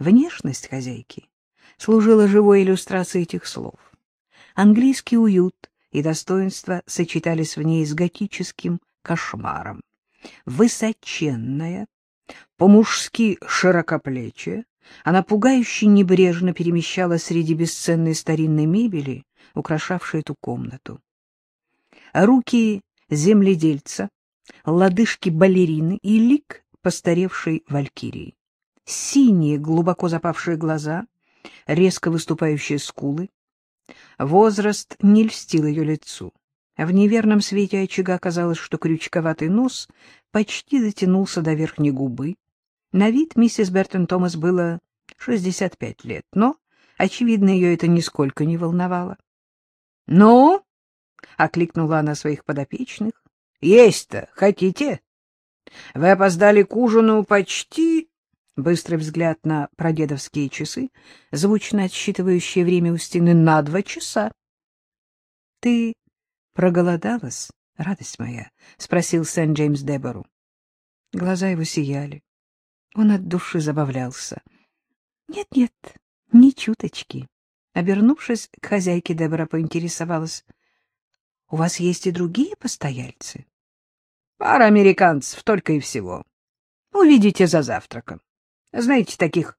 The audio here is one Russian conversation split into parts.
Внешность хозяйки служила живой иллюстрацией этих слов. Английский уют и достоинство сочетались в ней с готическим кошмаром. Высоченная, по-мужски широкоплечья, она пугающе небрежно перемещалась среди бесценной старинной мебели, украшавшей эту комнату. Руки земледельца, лодыжки балерины и лик постаревшей валькирии. Синие, глубоко запавшие глаза, резко выступающие скулы. Возраст не льстил ее лицу. В неверном свете очага казалось, что крючковатый нос почти дотянулся до верхней губы. На вид миссис Бертон Томас было 65 лет, но, очевидно, ее это нисколько не волновало. — Ну? — окликнула она своих подопечных. — Есть-то хотите? Вы опоздали к ужину почти... Быстрый взгляд на прадедовские часы, звучно отсчитывающие время у стены на два часа. — Ты проголодалась, радость моя? — спросил Сент-Джеймс Дебору. Глаза его сияли. Он от души забавлялся. «Нет, — Нет-нет, ни чуточки. Обернувшись к хозяйке, Дебора поинтересовалась. — У вас есть и другие постояльцы? — Пара американцев, только и всего. Увидите за завтраком. Знаете, таких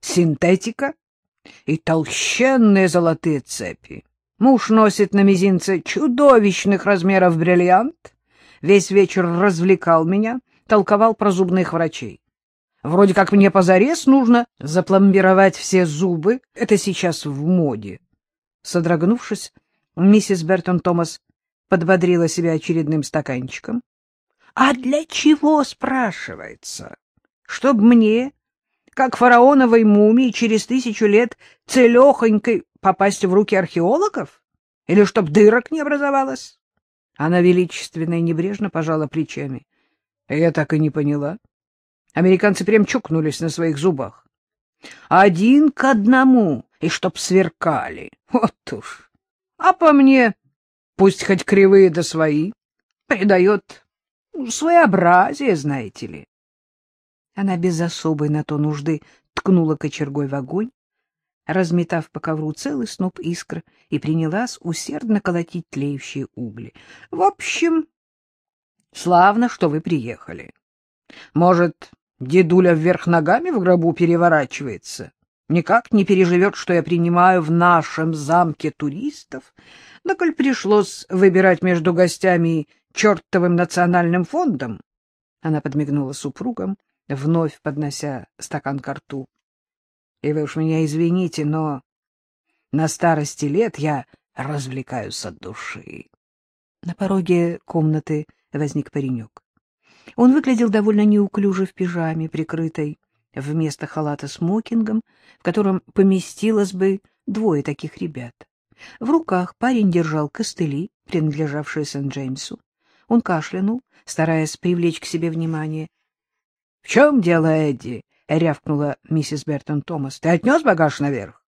синтетика и толщенные золотые цепи. Муж носит на мизинце чудовищных размеров бриллиант, весь вечер развлекал меня, толковал про зубных врачей. Вроде как мне позарез нужно запломбировать все зубы, это сейчас в моде. Содрогнувшись, миссис Бертон Томас подбодрила себя очередным стаканчиком. — А для чего, спрашивается? Чтоб мне, как фараоновой мумии, через тысячу лет целехонькой попасть в руки археологов? Или чтоб дырок не образовалось? Она величественно и небрежно пожала плечами. Я так и не поняла. Американцы прям чукнулись на своих зубах. Один к одному, и чтоб сверкали. Вот уж. А по мне, пусть хоть кривые да свои, придает своеобразие, знаете ли. Она без особой на то нужды ткнула кочергой в огонь, разметав по ковру целый сноп искр, и принялась усердно колотить тлеющие угли. — В общем, славно, что вы приехали. Может, дедуля вверх ногами в гробу переворачивается? Никак не переживет, что я принимаю в нашем замке туристов, но коль пришлось выбирать между гостями и чертовым национальным фондом, она подмигнула супругам, вновь поднося стакан к рту. И вы уж меня извините, но на старости лет я развлекаюсь от души. На пороге комнаты возник паренек. Он выглядел довольно неуклюже в пижаме, прикрытой вместо халата смокингом, в котором поместилось бы двое таких ребят. В руках парень держал костыли, принадлежавшие Сент-Джеймсу. Он кашлянул, стараясь привлечь к себе внимание. — В чем дело, Эдди? — рявкнула миссис Бертон Томас. — Ты отнес багаж наверх?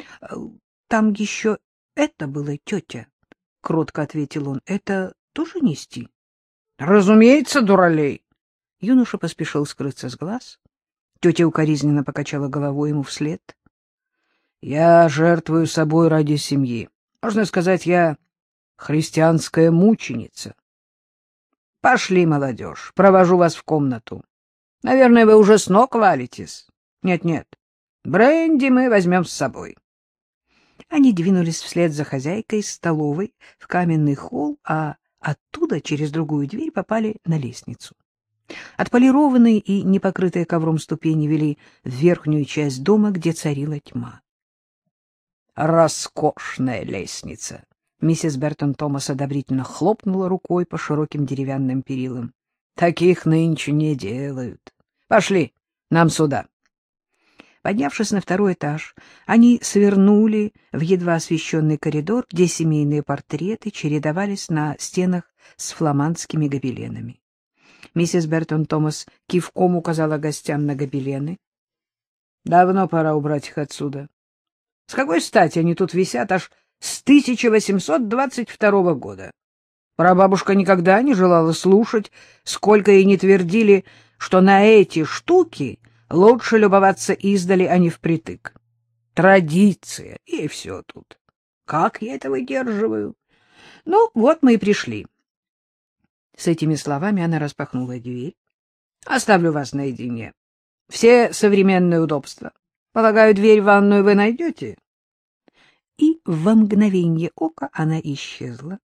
— Там еще это было, тетя, — кротко ответил он. — Это тоже нести? — Разумеется, дуралей. Юноша поспешил скрыться с глаз. Тетя укоризненно покачала головой ему вслед. — Я жертвую собой ради семьи. Можно сказать, я христианская мученица. — Пошли, молодежь, провожу вас в комнату. Наверное, вы уже с ног валитесь. Нет-нет, бренди мы возьмем с собой. Они двинулись вслед за хозяйкой из столовой в каменный холл, а оттуда через другую дверь попали на лестницу. Отполированные и непокрытые ковром ступени вели в верхнюю часть дома, где царила тьма. «Роскошная лестница!» Миссис Бертон Томас одобрительно хлопнула рукой по широким деревянным перилам. «Таких нынче не делают. Пошли, нам сюда. Поднявшись на второй этаж, они свернули в едва освещенный коридор, где семейные портреты чередовались на стенах с фламандскими гобеленами. Миссис Бертон Томас кивком указала гостям на гобелены. — Давно пора убрать их отсюда. С какой стати они тут висят аж с 1822 года? Прабабушка никогда не желала слушать, сколько ей не твердили, что на эти штуки Лучше любоваться издали, а не впритык. Традиция, и все тут. Как я это выдерживаю? Ну, вот мы и пришли. С этими словами она распахнула дверь. Оставлю вас наедине. Все современные удобства. Полагаю, дверь в ванную вы найдете? И во мгновение ока она исчезла.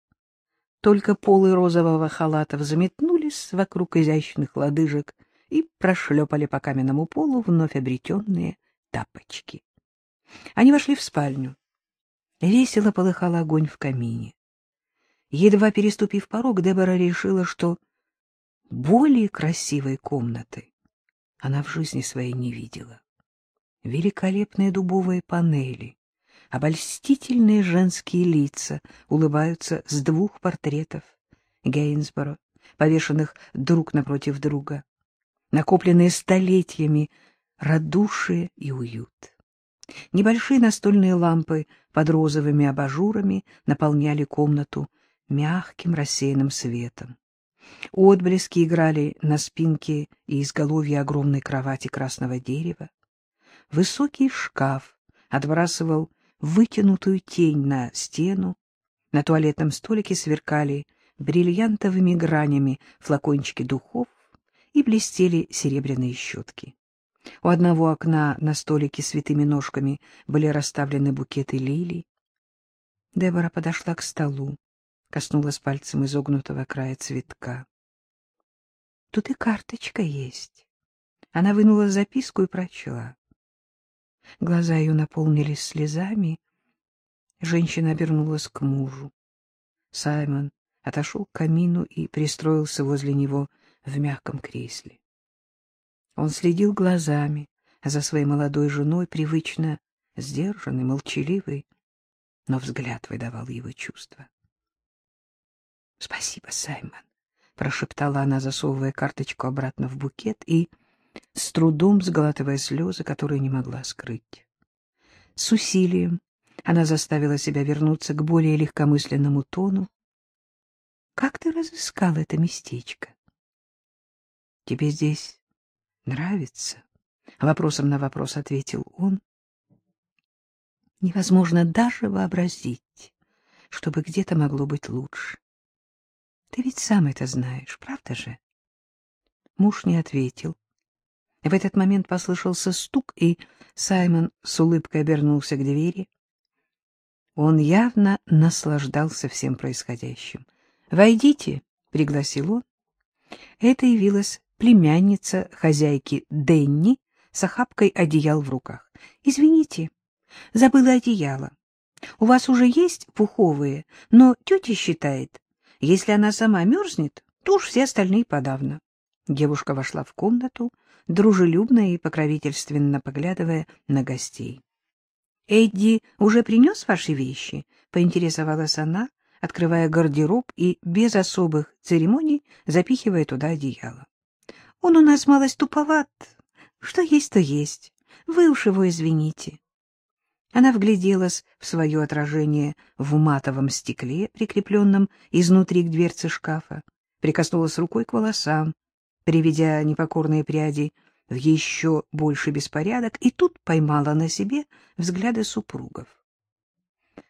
Только полы розового халата взметнулись вокруг изящных лодыжек и прошлепали по каменному полу вновь обретенные тапочки. Они вошли в спальню. Весело полыхал огонь в камине. Едва переступив порог, Дебора решила, что более красивой комнаты она в жизни своей не видела. Великолепные дубовые панели, обольстительные женские лица улыбаются с двух портретов Гейнсборо, повешенных друг напротив друга, накопленные столетиями радушие и уют. Небольшие настольные лампы под розовыми абажурами наполняли комнату мягким рассеянным светом. Отблески играли на спинке и изголовье огромной кровати красного дерева. Высокий шкаф отбрасывал вытянутую тень на стену. На туалетном столике сверкали бриллиантовыми гранями флакончики духов и блестели серебряные щетки. У одного окна на столике с витыми ножками были расставлены букеты лилий. Дебора подошла к столу, коснулась пальцем изогнутого края цветка. Тут и карточка есть. Она вынула записку и прочла. Глаза ее наполнились слезами. Женщина обернулась к мужу. Саймон отошел к камину и пристроился возле него в мягком кресле. Он следил глазами за своей молодой женой, привычно сдержанный, молчаливый, но взгляд выдавал его чувства. — Спасибо, Саймон, — прошептала она, засовывая карточку обратно в букет и с трудом сглатывая слезы, которые не могла скрыть. С усилием она заставила себя вернуться к более легкомысленному тону. — Как ты разыскал это местечко? — Тебе здесь нравится? Вопросом на вопрос ответил он. Невозможно даже вообразить, чтобы где-то могло быть лучше. Ты ведь сам это знаешь, правда же? Муж не ответил. В этот момент послышался стук, и Саймон с улыбкой обернулся к двери. Он явно наслаждался всем происходящим. «Войдите», — пригласил он. Это явилась племянница хозяйки Денни с охапкой одеял в руках. — Извините, забыла одеяло. У вас уже есть пуховые, но тетя считает, если она сама мерзнет, то уж все остальные подавно. Девушка вошла в комнату, дружелюбно и покровительственно поглядывая на гостей. — Эдди уже принес ваши вещи? — поинтересовалась она, открывая гардероб и без особых церемоний запихивая туда одеяло. Он у нас малость туповат. Что есть, то есть. Вы уж его извините. Она вгляделась в свое отражение в матовом стекле, прикрепленном изнутри к дверце шкафа, прикоснулась рукой к волосам, приведя непокорные пряди в еще больше беспорядок, и тут поймала на себе взгляды супругов.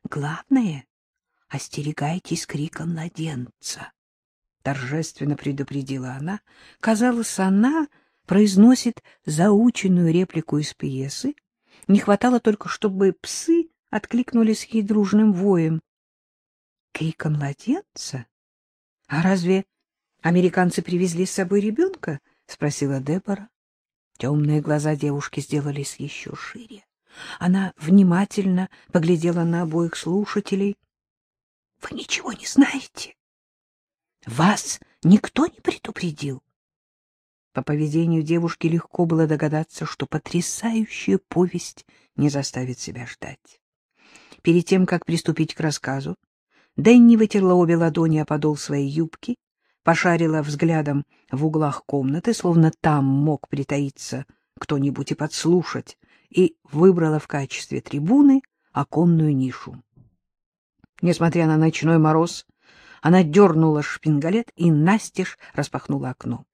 Главное — остерегайтесь крика младенца. — торжественно предупредила она. Казалось, она произносит заученную реплику из пьесы. Не хватало только, чтобы псы откликнулись ей дружным воем. — Крика младенца? А разве американцы привезли с собой ребенка? — спросила Дебора. Темные глаза девушки сделались еще шире. Она внимательно поглядела на обоих слушателей. — Вы ничего не знаете? Вас никто не предупредил? По поведению девушки легко было догадаться, что потрясающая повесть не заставит себя ждать. Перед тем, как приступить к рассказу, Дэнни вытерла обе ладони о подол своей юбки, пошарила взглядом в углах комнаты, словно там мог притаиться кто-нибудь и подслушать, и выбрала в качестве трибуны оконную нишу. Несмотря на ночной мороз, она дернула шпингалет и настежь распахнула окно.